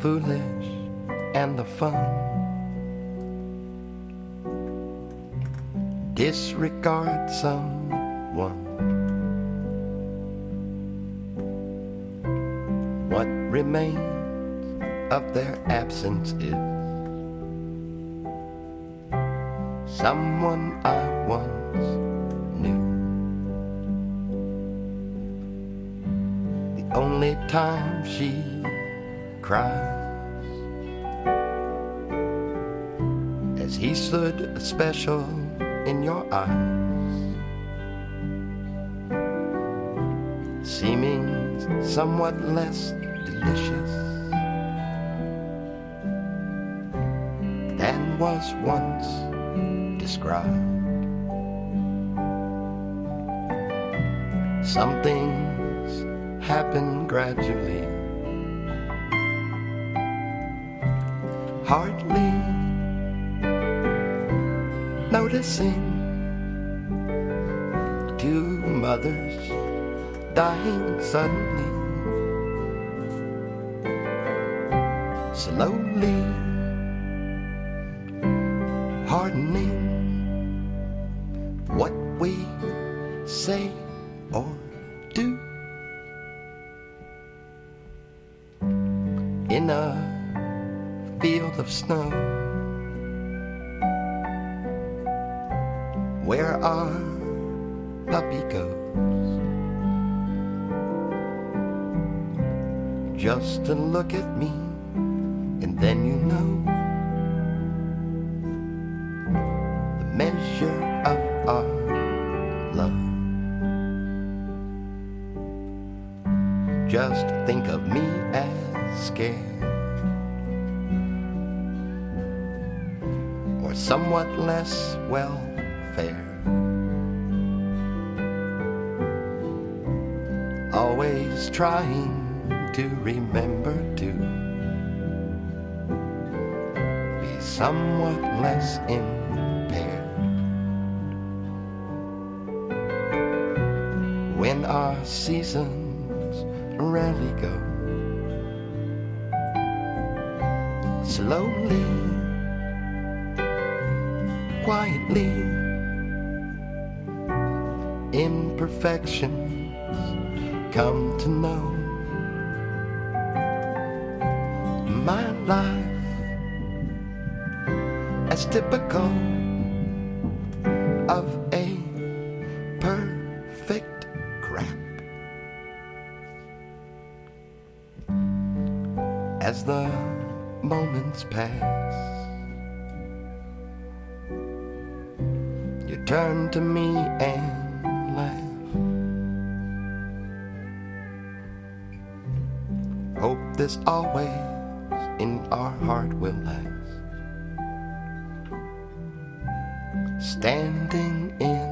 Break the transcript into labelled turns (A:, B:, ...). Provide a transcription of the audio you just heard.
A: foolish and the fun. Disregard someone. What remains of their absence is someone I once knew. The only time she cries as he stood special in your eyes, seeming somewhat less delicious than was once described. Some things happen gradually, hardly noticing two mothers dying suddenly, slowly hardening what we say or do. In a field of snow. Where are puppy goes just to look at me and then you know the measure of our love. Just think of me as scared somewhat less welfare. Always trying to remember to be somewhat less impaired. When our seasons rarely go slowly quietly imperfections come to know my life as typical of a perfect crap. As the moments pass, turn to me and laugh. Hope this always in our heart will last. Standing in